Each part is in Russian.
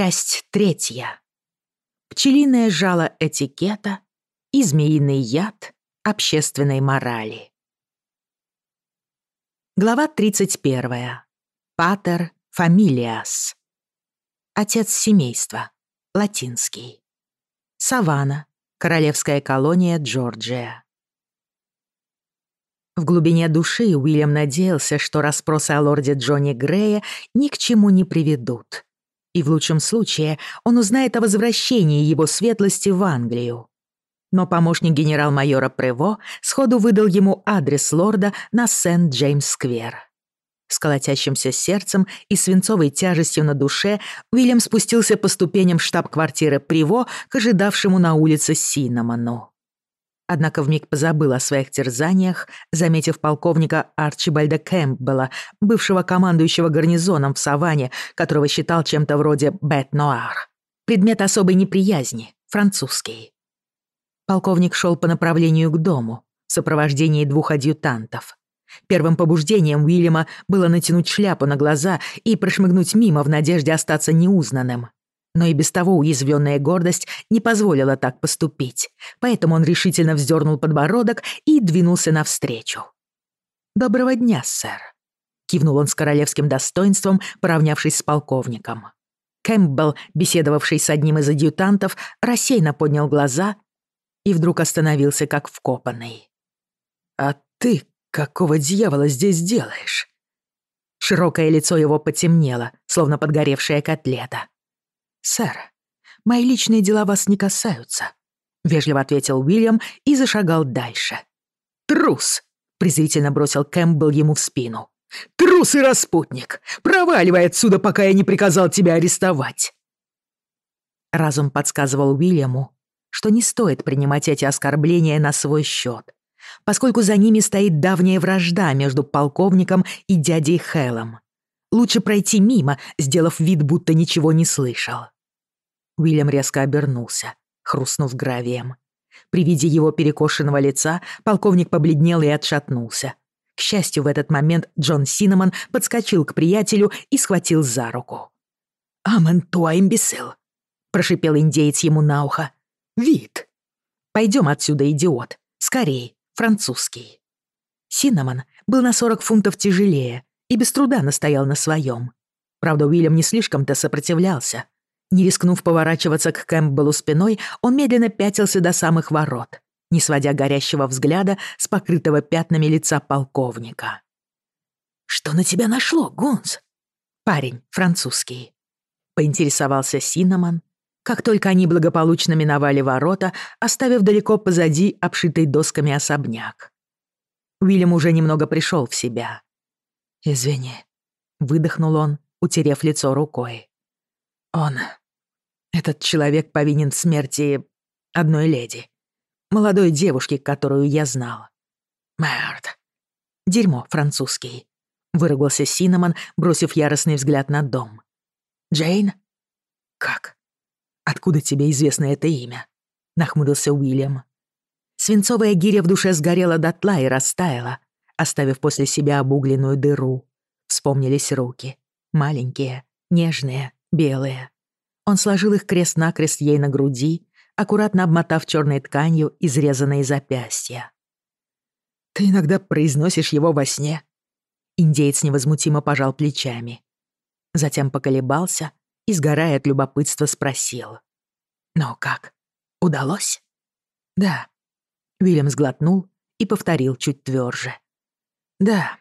Часть третья. Пчелиное жало этикета и змеиный яд общественной морали. Глава 31. Патер фамилиас. Отец семейства. Латинский. Савана. Королевская колония Джорджия. В глубине души Уильям надеялся, что расспросы о лорде Джонни Грея ни к чему не приведут — И в лучшем случае он узнает о возвращении его светлости в Англию. Но помощник генерал-майора Прево сходу выдал ему адрес лорда на Сент-Джеймс-сквер. С колотящимся сердцем и свинцовой тяжестью на душе Уильям спустился по ступеням штаб-квартиры Приво к ожидавшему на улице Синнамону Однако вмиг позабыл о своих терзаниях, заметив полковника Арчибальда Кэмпбелла, бывшего командующего гарнизоном в Саванне, которого считал чем-то вроде Бет Ноар, Предмет особой неприязни, французский. Полковник шел по направлению к дому в сопровождении двух адъютантов. Первым побуждением Уильяма было натянуть шляпу на глаза и прошмыгнуть мимо в надежде остаться неузнанным. но и без того уязвленная гордость не позволила так поступить, поэтому он решительно вздернул подбородок и двинулся навстречу. «Доброго дня, сэр», — кивнул он с королевским достоинством, поравнявшись с полковником. Кэмпбелл, беседовавший с одним из адъютантов, рассеянно поднял глаза и вдруг остановился как вкопанный. «А ты какого дьявола здесь делаешь?» Широкое лицо его потемнело, словно подгоревшая котлета. «Сэр, мои личные дела вас не касаются», — вежливо ответил Уильям и зашагал дальше. «Трус!» — презрительно бросил Кэмпбелл ему в спину. «Трус и распутник! Проваливай отсюда, пока я не приказал тебя арестовать!» Разум подсказывал Уильяму, что не стоит принимать эти оскорбления на свой счет, поскольку за ними стоит давняя вражда между полковником и дядей Хеллом. Лучше пройти мимо, сделав вид, будто ничего не слышал. Уильям резко обернулся, хрустнув гравием. При виде его перекошенного лица полковник побледнел и отшатнулся. К счастью, в этот момент Джон Синнамон подскочил к приятелю и схватил за руку. Amène-toi, imbécile!» — прошипел индеец ему на ухо. «Vite!» «Пойдем отсюда, идиот! Скорей! Французский!» Синнамон был на 40 фунтов тяжелее и без труда настоял на своем. Правда, Уильям не слишком-то сопротивлялся — Не рискнув поворачиваться к Кэмпбеллу спиной, он медленно пятился до самых ворот, не сводя горящего взгляда с покрытого пятнами лица полковника. «Что на тебя нашло, Гунс?» «Парень, французский», — поинтересовался Синнамон, как только они благополучно миновали ворота, оставив далеко позади обшитый досками особняк. Уильям уже немного пришел в себя. «Извини», — выдохнул он, утерев лицо рукой. «Он этот человек повинен в смерти одной леди. Молодой девушки, которую я знал. Мэрд. Дерьмо французский. Выругался Синнамон, бросив яростный взгляд на дом. Джейн? Как? Откуда тебе известно это имя? Нахмурился Уильям. Свинцовая гиря в душе сгорела дотла и растаяла, оставив после себя обугленную дыру. Вспомнились руки. Маленькие, нежные, белые. Он сложил их крест-накрест ей на груди, аккуратно обмотав черной тканью изрезанные запястья. «Ты иногда произносишь его во сне?» Индеец невозмутимо пожал плечами. Затем поколебался и, сгорая от любопытства, спросил. «Ну как, удалось?» «Да». Уильям сглотнул и повторил чуть тверже. «Да,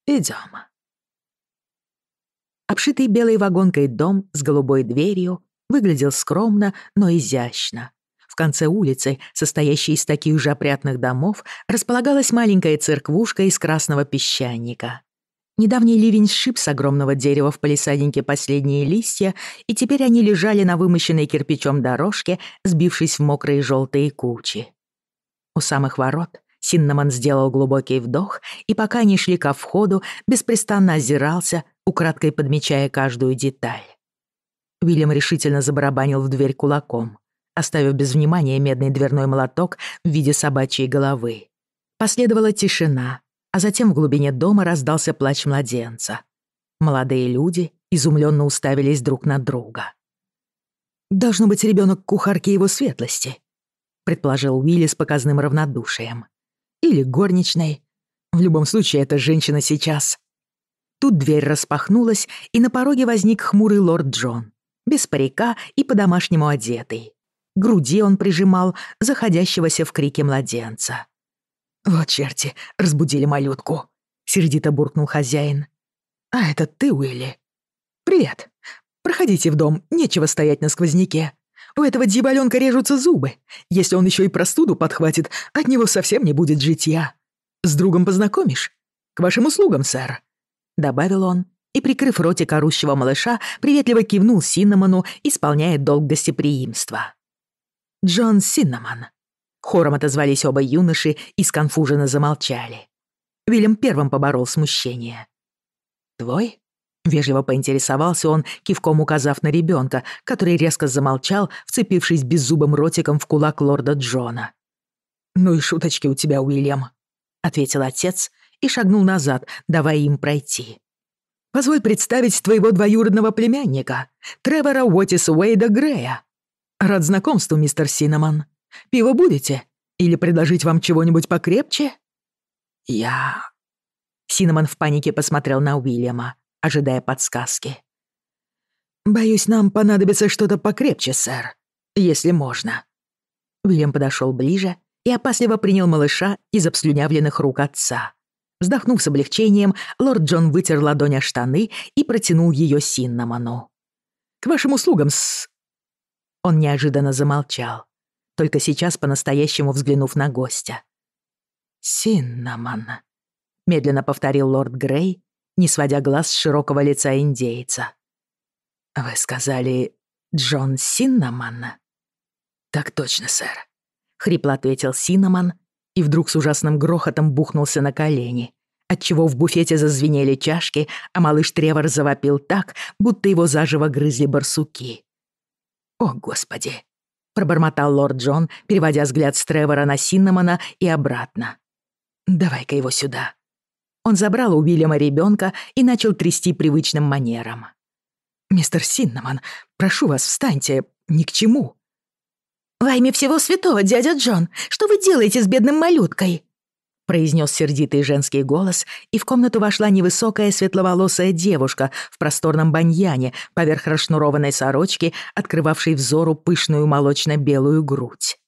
он здесь, в доме номер 12 по угол Торп-стрит. Идем. Обшитый белой вагонкой дом с голубой дверью выглядел скромно, но изящно. В конце улицы, состоящей из таких же опрятных домов, располагалась маленькая церквушка из красного песчаника. Недавний ливень сшиб с огромного дерева в палисаднике последние листья, и теперь они лежали на вымощенной кирпичом дорожке, сбившись в мокрые желтые кучи. У самых ворот Синнаман сделал глубокий вдох, и пока они шли ко входу, беспрестанно озирался, украдкой подмечая каждую деталь. Уильям решительно забарабанил в дверь кулаком, оставив без внимания медный дверной молоток в виде собачьей головы. Последовала тишина, а затем в глубине дома раздался плач младенца. Молодые люди изумленно уставились друг на друга. «Должно быть ребенок кухарки его светлости», — предположил Уилли с показным равнодушием или горничной. В любом случае, это женщина сейчас. Тут дверь распахнулась, и на пороге возник хмурый лорд Джон, без парика и по-домашнему одетый. груди он прижимал заходящегося в крике младенца. «Вот черти, разбудили малютку», — сердито буркнул хозяин. «А это ты, Уилли?» «Привет. Проходите в дом, нечего стоять на сквозняке. У этого дьяволенка режутся зубы. Если он еще и простуду подхватит, от него совсем не будет житья. С другом познакомишь? К вашим услугам, сэр», — добавил он и, прикрыв ротик орущего малыша, приветливо кивнул Синнамону, исполняя долг гостеприимства. «Джон Синнаман. Хором отозвались оба юноши и сконфуженно замолчали. Вильям первым поборол смущение. «Твой?» вежливо поинтересовался он, кивком указав на ребенка, который резко замолчал, вцепившись беззубым ротиком в кулак лорда Джона. «Ну и шуточки у тебя, Уильям», — ответил отец и шагнул назад, давая им пройти. «Позволь представить твоего двоюродного племянника, Тревора Уотиса Уэйда Грея. Рад знакомству, мистер Синнамон. Пиво будете? Или предложить вам чего-нибудь покрепче?» «Я...» Синнамон в панике посмотрел на Уильяма, ожидая подсказки. «Боюсь, нам понадобится что-то покрепче, сэр, если можно». Уильям подошел ближе и опасливо принял малыша из обслюнявленных рук отца. Вздохнув с облегчением, лорд Джон вытер ладонь о штаны и протянул ее Синнамону. «К вашим услугам, с...» Он неожиданно замолчал, только сейчас по-настоящему взглянув на гостя. «Синнамон», — медленно повторил лорд Грей, не сводя глаз с широкого лица индейца. «Вы сказали Джон Синнамон?» «Так точно, сэр», — хрипло ответил Синнамон и вдруг с ужасным грохотом бухнулся на колени, отчего в буфете зазвенели чашки, а малыш Тревор завопил так, будто его заживо грызли барсуки. «О, Господи!» — пробормотал лорд Джон, переводя взгляд с Тревора на Синнамона и обратно. «Давай-ка его сюда». Он забрал у Уильяма ребенка и начал трясти привычным манером. «Мистер Синнаман, прошу вас, встаньте. Ни к чему». «Во имя всего святого, дядя Джон, что вы делаете с бедным малюткой?» произнес сердитый женский голос, и в комнату вошла невысокая светловолосая девушка в просторном баньяне поверх расшнурованной сорочки, открывавшей взору пышную молочно-белую грудь.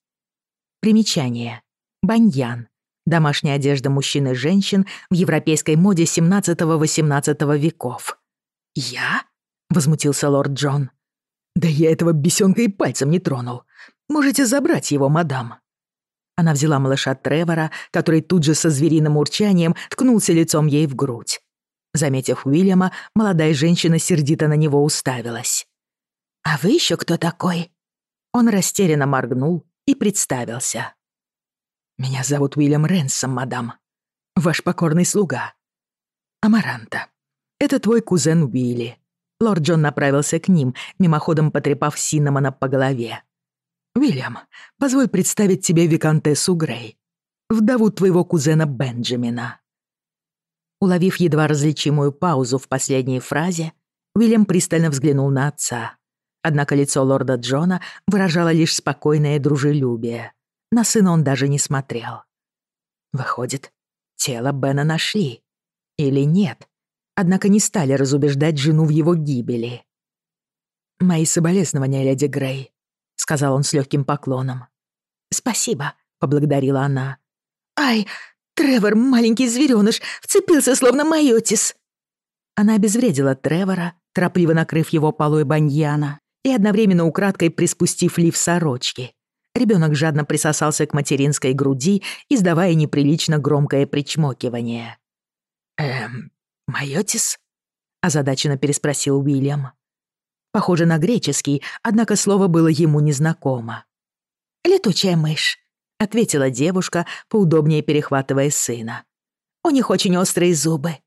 Примечание. Баньян. Домашняя одежда мужчин и женщин в европейской моде 17-18 веков. «Я?» — возмутился лорд Джон. «Да я этого бесенка и пальцем не тронул. Можете забрать его, мадам». Она взяла малыша Тревора, который тут же со звериным урчанием ткнулся лицом ей в грудь. Заметив Уильяма, молодая женщина сердито на него уставилась. «А вы еще кто такой?» Он растерянно моргнул и представился. Меня зовут Уильям Ренсом, мадам. Ваш покорный слуга. Амаранта. Это твой кузен Уилли. Лорд Джон направился к ним, мимоходом потрепав Синнамона по голове. «Уильям, позволь представить тебе виконтессу Грей, вдову твоего кузена Бенджамина». Уловив едва различимую паузу в последней фразе, Уильям пристально взглянул на отца. Однако лицо лорда Джона выражало лишь спокойное дружелюбие. На сына он даже не смотрел. Выходит, тело Бена нашли. Или нет? Однако не стали разубеждать жену в его гибели. «Мои соболезнования, леди Грей», — сказал он с легким поклоном. «Спасибо», — поблагодарила она. «Ай, Тревор, маленький зверёныш, вцепился, словно майотис». Она обезвредила Тревора, торопливо накрыв его полой баньяна и одновременно украдкой приспустив лиф сорочки, Ребенок жадно присосался к материнской груди, издавая неприлично громкое причмокивание. «Эм, майотис?» — озадаченно переспросил Уильям. Похоже на греческий, однако слово было ему незнакомо. «Летучая мышь», — ответила девушка, поудобнее перехватывая сына. «У них очень острые зубы.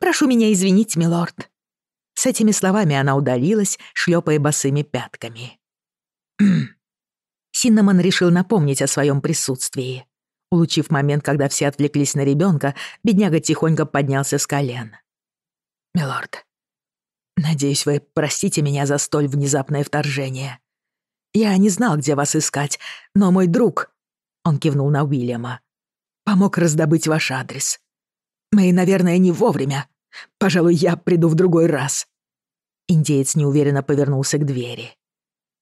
Прошу меня извинить, милорд». С этими словами она удалилась, шлепая босыми пятками. Синнамон решил напомнить о своем присутствии. Улучив момент, когда все отвлеклись на ребенка, бедняга тихонько поднялся с колен. «Милорд, надеюсь, вы простите меня за столь внезапное вторжение. Я не знал, где вас искать, но мой друг...» Он кивнул на Уильяма. «Помог раздобыть ваш адрес. Мы, наверное, не вовремя. Пожалуй, я приду в другой раз». Индеец неуверенно повернулся к двери.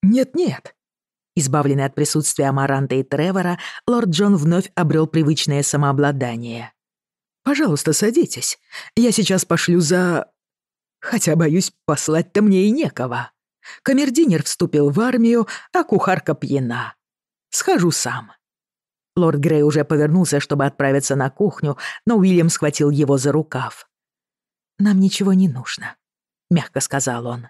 «Нет-нет», Избавленный от присутствия Амаранта и Тревора, лорд Джон вновь обрел привычное самообладание. «Пожалуйста, садитесь. Я сейчас пошлю за... Хотя, боюсь, послать-то мне и некого. Камердинер вступил в армию, а кухарка пьяна. Схожу сам». Лорд Грей уже повернулся, чтобы отправиться на кухню, но Уильям схватил его за рукав. «Нам ничего не нужно», — мягко сказал он.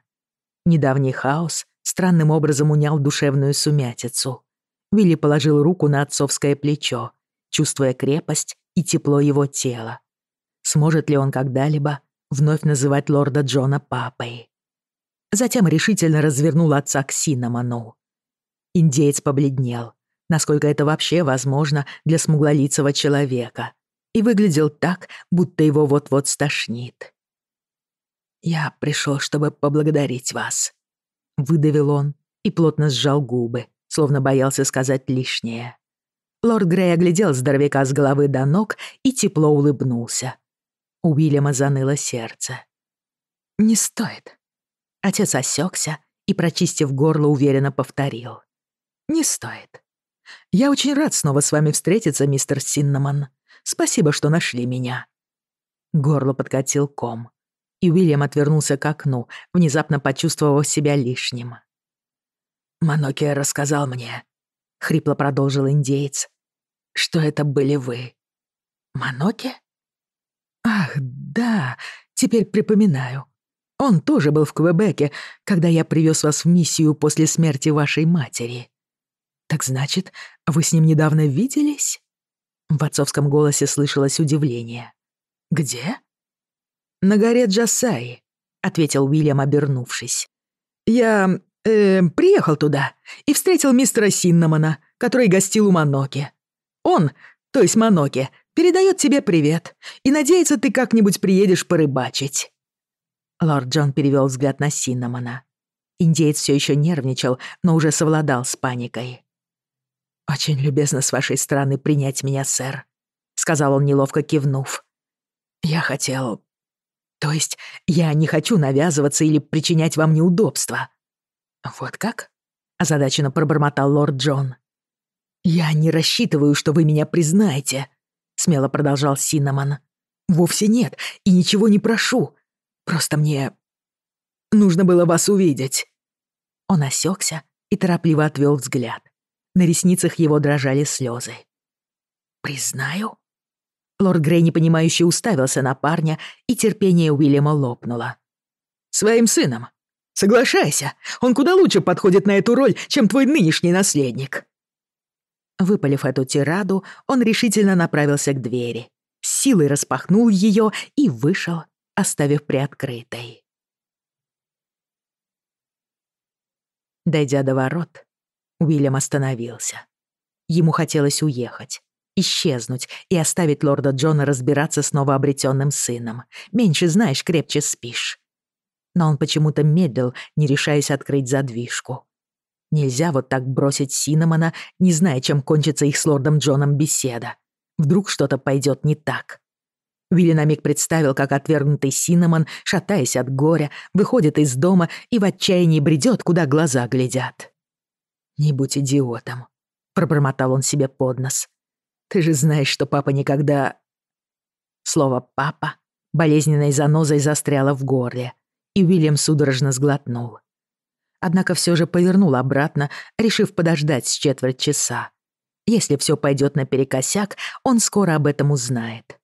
Недавний хаос странным образом унял душевную сумятицу. Вилли положил руку на отцовское плечо, чувствуя крепость и тепло его тела. Сможет ли он когда-либо вновь называть лорда Джона папой? Затем решительно развернул отца к Синаману. Индеец побледнел, насколько это вообще возможно для смуглолицего человека, и выглядел так, будто его вот-вот стошнит. «Я пришел, чтобы поблагодарить вас», выдавил он и плотно сжал губы, словно боялся сказать лишнее. Лорд Грей оглядел здоровяка с головы до ног и тепло улыбнулся. У Уильяма заныло сердце. «Не стоит». Отец осекся и, прочистив горло, уверенно повторил. «Не стоит. Я очень рад снова с вами встретиться, мистер Синнамон. Спасибо, что нашли меня». Горло подкатил ком и Уильям отвернулся к окну, внезапно почувствовав себя лишним. «Манокия рассказал мне», — хрипло продолжил индеец, — «что это были вы». «Маноки?» «Ах, да, теперь припоминаю. Он тоже был в Квебеке, когда я привез вас в миссию после смерти вашей матери». «Так значит, вы с ним недавно виделись?» В отцовском голосе слышалось удивление. «Где?» «На горе Джасаи», — ответил Уильям, обернувшись. «Я э, приехал туда и встретил мистера Синнамона, который гостил у Маноки. Он, то есть Маноки, передает тебе привет и надеется, ты как-нибудь приедешь порыбачить». Лорд Джон перевел взгляд на Синнамона. Индеец все еще нервничал, но уже совладал с паникой. «Очень любезно с вашей стороны принять меня, сэр», — сказал он, неловко кивнув. «Я хотел То есть я не хочу навязываться или причинять вам неудобства». «Вот как?» — озадаченно пробормотал лорд Джон. «Я не рассчитываю, что вы меня признаете», — смело продолжал Синнамон. «Вовсе нет, и ничего не прошу. Просто мне... нужно было вас увидеть». Он осекся и торопливо отвел взгляд. На ресницах его дрожали слезы. «Признаю?» Лорд Грейни, понимающе уставился на парня, и терпение Уильяма лопнуло. «Своим сыном. Соглашайся, он куда лучше подходит на эту роль, чем твой нынешний наследник». Выпалив эту тираду, он решительно направился к двери, силой распахнул ее и вышел, оставив приоткрытой. Дойдя до ворот, Уильям остановился. Ему хотелось уехать. исчезнуть и оставить лорда Джона разбираться с новообретенным сыном. Меньше знаешь, крепче спишь. Но он почему-то медлил, не решаясь открыть задвижку. Нельзя вот так бросить Синнамона, не зная, чем кончится их с лордом Джоном беседа. Вдруг что-то пойдет не так. Вилли на миг представил, как отвергнутый Синнамон, шатаясь от горя, выходит из дома и в отчаянии бредет, куда глаза глядят. «Не будь идиотом», — пробормотал он себе под нос. Ты же знаешь, что папа никогда...» Слово «папа» болезненной занозой застряло в горле, и Уильям судорожно сглотнул. Однако все же повернул обратно, решив подождать с четверть часа. Если все пойдет наперекосяк, он скоро об этом узнает.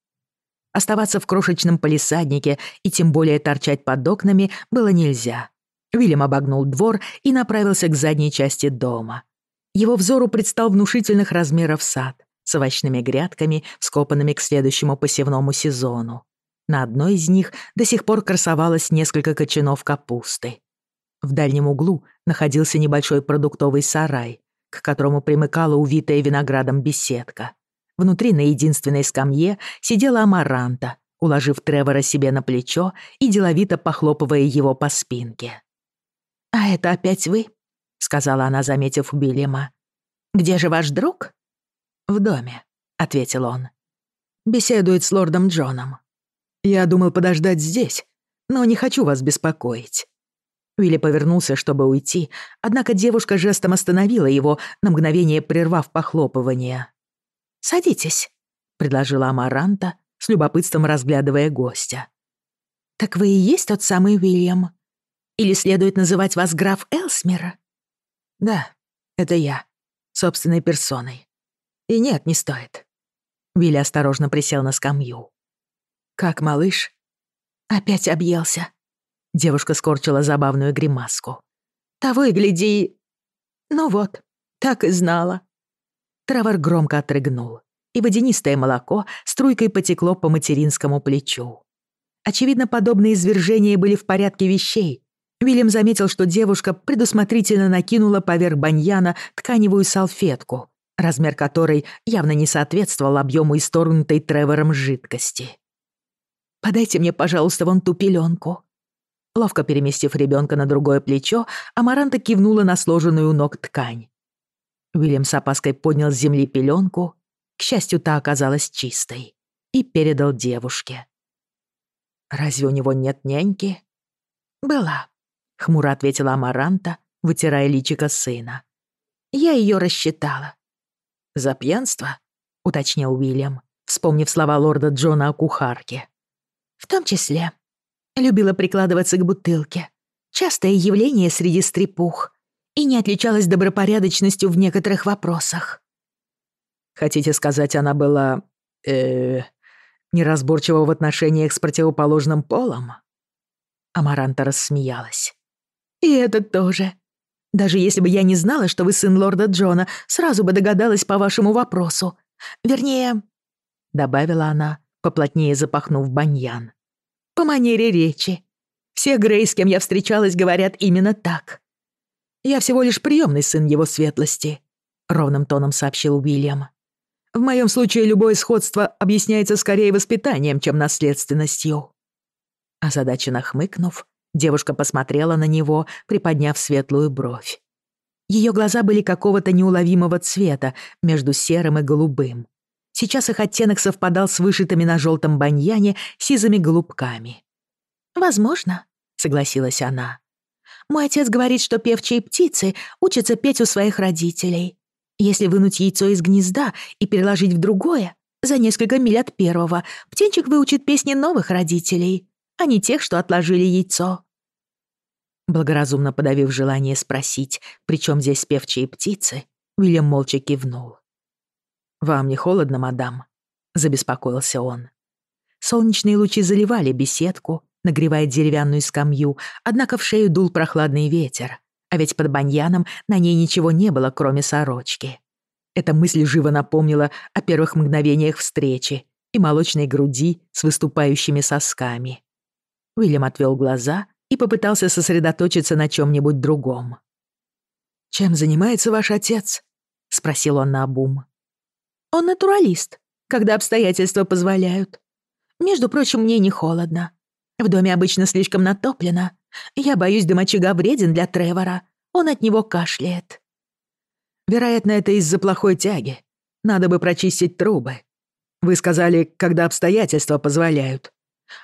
Оставаться в крошечном полисаднике и тем более торчать под окнами было нельзя. Уильям обогнул двор и направился к задней части дома. Его взору предстал внушительных размеров сад. с овощными грядками, скопанными к следующему посевному сезону. На одной из них до сих пор красовалось несколько кочанов капусты. В дальнем углу находился небольшой продуктовый сарай, к которому примыкала увитая виноградом беседка. Внутри на единственной скамье сидела Амаранта, уложив Тревора себе на плечо и деловито похлопывая его по спинке. «А это опять вы?» — сказала она, заметив Уильяма. «Где же ваш друг?» «В доме», — ответил он. «Беседует с лордом Джоном. Я думал подождать здесь, но не хочу вас беспокоить». Уилли повернулся, чтобы уйти, однако девушка жестом остановила его, на мгновение прервав похлопывание. «Садитесь», — предложила Амаранта, с любопытством разглядывая гостя. «Так вы и есть тот самый Уильям? Или следует называть вас граф Элсмер?» «Да, это я, собственной персоной. И нет, не стоит. Вилли осторожно присел на скамью. Как малыш? Опять объелся. Девушка скорчила забавную гримаску. Того и гляди. Ну вот, так и знала. Травор громко отрыгнул, и водянистое молоко струйкой потекло по материнскому плечу. Очевидно, подобные извержения были в порядке вещей. Вильям заметил, что девушка предусмотрительно накинула поверх баньяна тканевую салфетку, размер которой явно не соответствовал объему исторгнутой Тревором жидкости. «Подайте мне, пожалуйста, вон ту пеленку», Ловко переместив ребенка на другое плечо, Амаранта кивнула на сложенную у ног ткань. Уильям с опаской поднял с земли пеленку, к счастью, та оказалась чистой, и передал девушке. «Разве у него нет няньки?» «Была», — хмуро ответила Амаранта, вытирая личико сына. «Я ее рассчитала». «За пьянство?» — уточнял Уильям, вспомнив слова лорда Джона о кухарке. «В том числе. Любила прикладываться к бутылке. Частое явление среди стрепух. И не отличалась добропорядочностью в некоторых вопросах». «Хотите сказать, она была... э неразборчива в отношениях с противоположным полом?» Амаранта рассмеялась. «И это тоже. Даже если бы я не знала, что вы сын лорда Джона, сразу бы догадалась по вашему вопросу. Вернее...» Добавила она, поплотнее запахнув баньян. «По манере речи. Все Грей, с кем я встречалась, говорят именно так. Я всего лишь приемный сын его светлости», — ровным тоном сообщил Уильям. «В моем случае любое сходство объясняется скорее воспитанием, чем наследственностью». Озадаченно хмыкнув, девушка посмотрела на него, приподняв светлую бровь. Ее глаза были какого-то неуловимого цвета между серым и голубым. Сейчас их оттенок совпадал с вышитыми на желтом баньяне сизыми голубками. «Возможно», — согласилась она. «Мой отец говорит, что певчие птицы учатся петь у своих родителей. Если вынуть яйцо из гнезда и переложить в другое, за несколько миль от первого, птенчик выучит песни новых родителей, а не тех, что отложили яйцо». Благоразумно подавив желание спросить, при чем здесь певчие птицы, Уильям молча кивнул. «Вам не холодно, мадам?» — забеспокоился он. Солнечные лучи заливали беседку, нагревая деревянную скамью, однако в шею дул прохладный ветер, а ведь под баньяном на ней ничего не было, кроме сорочки. Эта мысль живо напомнила о первых мгновениях встречи и молочной груди с выступающими сосками. Уильям отвел глаза — и попытался сосредоточиться на чем-нибудь другом. «Чем занимается ваш отец?» — спросил он наобум. «Он натуралист, когда обстоятельства позволяют. Между прочим, мне не холодно. В доме обычно слишком натоплено. Я боюсь, дым вреден для Тревора. Он от него кашляет». «Вероятно, это из-за плохой тяги. Надо бы прочистить трубы. Вы сказали, когда обстоятельства позволяют.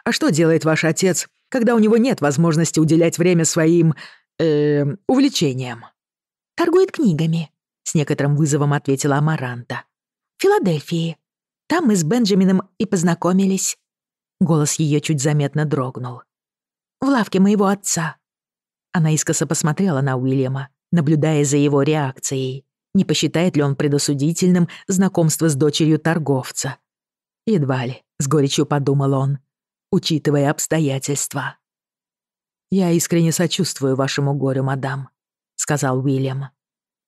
А что делает ваш отец когда у него нет возможности уделять время своим... Э, увлечениям. «Торгует книгами», — с некоторым вызовом ответила Амаранта. «В Филадельфии. Там мы с Бенджамином и познакомились». Голос ее чуть заметно дрогнул. «В лавке моего отца». Она искоса посмотрела на Уильяма, наблюдая за его реакцией. Не посчитает ли он предосудительным знакомство с дочерью торговца? Едва ли, с горечью подумал он учитывая обстоятельства. «Я искренне сочувствую вашему горю, мадам», — сказал Уильям.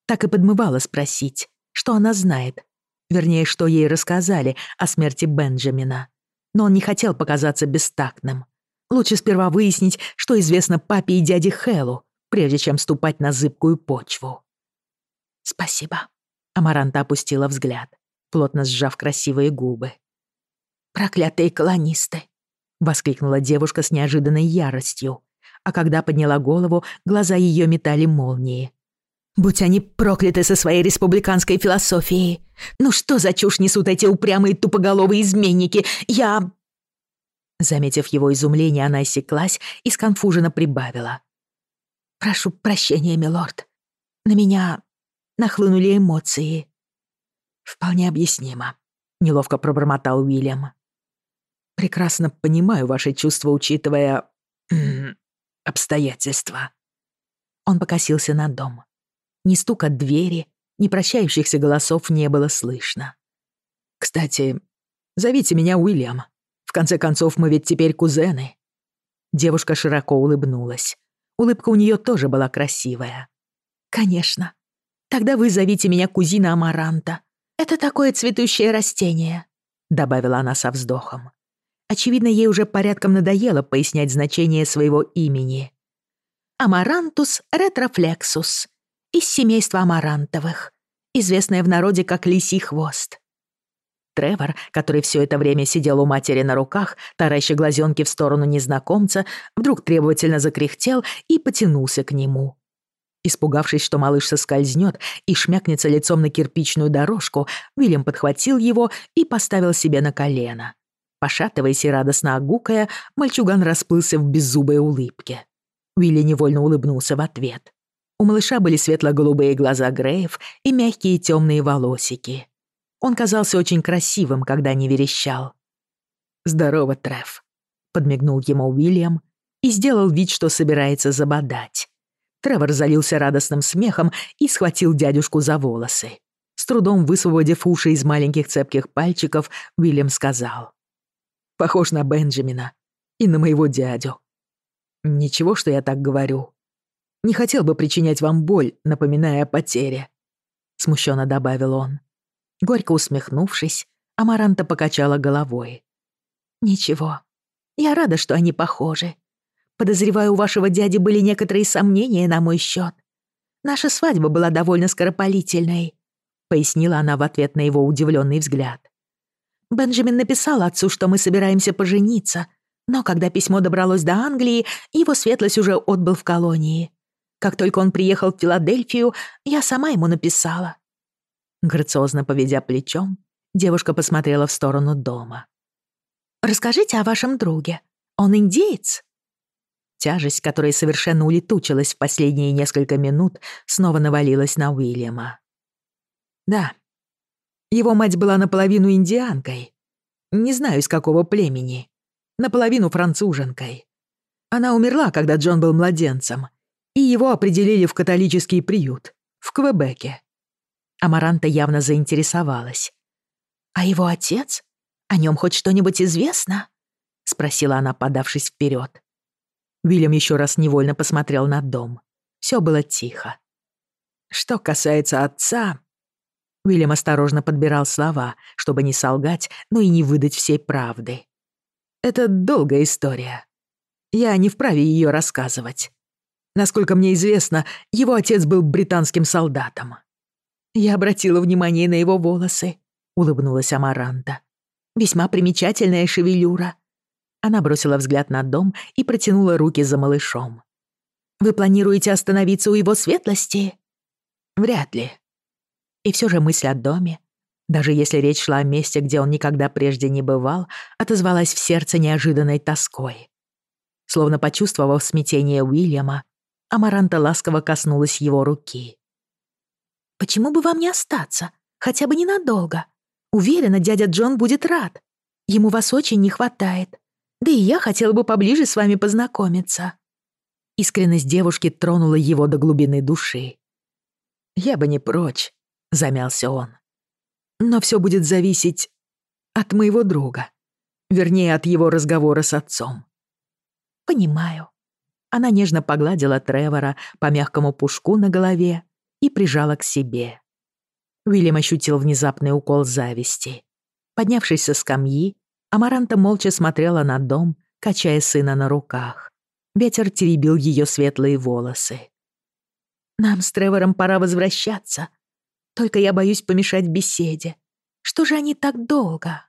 Так и подмывало спросить, что она знает. Вернее, что ей рассказали о смерти Бенджамина. Но он не хотел показаться бестактным. Лучше сперва выяснить, что известно папе и дяде Хэллу, прежде чем ступать на зыбкую почву. «Спасибо», — Амаранта опустила взгляд, плотно сжав красивые губы. «Проклятые колонисты! воскликнула девушка с неожиданной яростью, а когда подняла голову, глаза ее метали молнии. «Будь они прокляты со своей республиканской философией! Ну что за чушь несут эти упрямые тупоголовые изменники? Я...» Заметив его изумление, она осеклась и сконфуженно прибавила. «Прошу прощения, милорд. На меня нахлынули эмоции». «Вполне объяснимо», — неловко пробормотал Уильям. прекрасно понимаю ваши чувства, учитывая... обстоятельства». Он покосился на дом. Ни стук от двери, ни прощающихся голосов не было слышно. «Кстати, зовите меня Уильям. В конце концов, мы ведь теперь кузены». Девушка широко улыбнулась. Улыбка у нее тоже была красивая. «Конечно. Тогда вы зовите меня кузина Амаранта. Это такое цветущее растение», — добавила она со вздохом. Очевидно, ей уже порядком надоело пояснять значение своего имени. Amaranthus retroflexus из семейства амарантовых, известная в народе как лисий хвост. Тревор, который все это время сидел у матери на руках, тараща глазенки в сторону незнакомца, вдруг требовательно закряхтел и потянулся к нему. Испугавшись, что малыш соскользнет и шмякнется лицом на кирпичную дорожку, Вильям подхватил его и поставил себе на колено. Пошатываясь и радостно огукая, мальчуган расплылся в беззубой улыбке. Вилли невольно улыбнулся в ответ. У малыша были светло-голубые глаза Греев и мягкие темные волосики. Он казался очень красивым, когда не верещал. «Здорово, Треф», — подмигнул ему Уильям и сделал вид, что собирается забодать. Тревор залился радостным смехом и схватил дядюшку за волосы. С трудом высвободив уши из маленьких цепких пальчиков, Уильям сказал. «Похож на Бенджамина и на моего дядю. Ничего, что я так говорю. Не хотел бы причинять вам боль, напоминая о потере», — смущенно добавил он. Горько усмехнувшись, Амаранта покачала головой. «Ничего. Я рада, что они похожи. Подозреваю, у вашего дяди были некоторые сомнения на мой счет. Наша свадьба была довольно скоропалительной», — пояснила она в ответ на его удивленный взгляд. Бенджамин написал отцу, что мы собираемся пожениться, но когда письмо добралось до Англии, его светлость уже отбыл в колонии. Как только он приехал в Филадельфию, я сама ему написала». Грациозно поведя плечом, девушка посмотрела в сторону дома. «Расскажите о вашем друге. Он индеец?» Тяжесть, которая совершенно улетучилась в последние несколько минут, снова навалилась на Уильяма. «Да, его мать была наполовину индианкой. Не знаю, из какого племени. Наполовину француженкой. Она умерла, когда Джон был младенцем, и его определили в католический приют в Квебеке. Амаранта явно заинтересовалась. «А его отец? О нем хоть что-нибудь известно?» — спросила она, подавшись вперед. Вильям еще раз невольно посмотрел на дом. Все было тихо. Что касается отца, Вильям осторожно подбирал слова, чтобы не солгать, но и не выдать всей правды. Это долгая история. Я не вправе ее рассказывать. Насколько мне известно, его отец был британским солдатом. Я обратила внимание на его волосы, улыбнулась Амаранта. Весьма примечательная шевелюра. Она бросила взгляд на дом и протянула руки за малышом. «Вы планируете остановиться у его светлости?» «Вряд ли». И все же мысль о доме, даже если речь шла о месте, где он никогда прежде не бывал, отозвалась в сердце неожиданной тоской. Словно почувствовав смятение Уильяма, Амаранта ласково коснулась его руки. «Почему бы вам не остаться? Хотя бы ненадолго. Уверена, дядя Джон будет рад. Ему вас очень не хватает. Да и я хотела бы поближе с вами познакомиться». Искренность девушки тронула его до глубины души. «Я бы не прочь», — замялся он. «Но все будет зависеть от моего друга. Вернее, от его разговора с отцом». «Понимаю. Она нежно погладила Тревора по мягкому пушку на голове и прижала к себе. Уильям ощутил внезапный укол зависти. Поднявшись со скамьи, Амаранта молча смотрела на дом, качая сына на руках. Ветер теребил ее светлые волосы. «Нам с Тревором пора возвращаться. Только я боюсь помешать беседе. Что же они так долго?»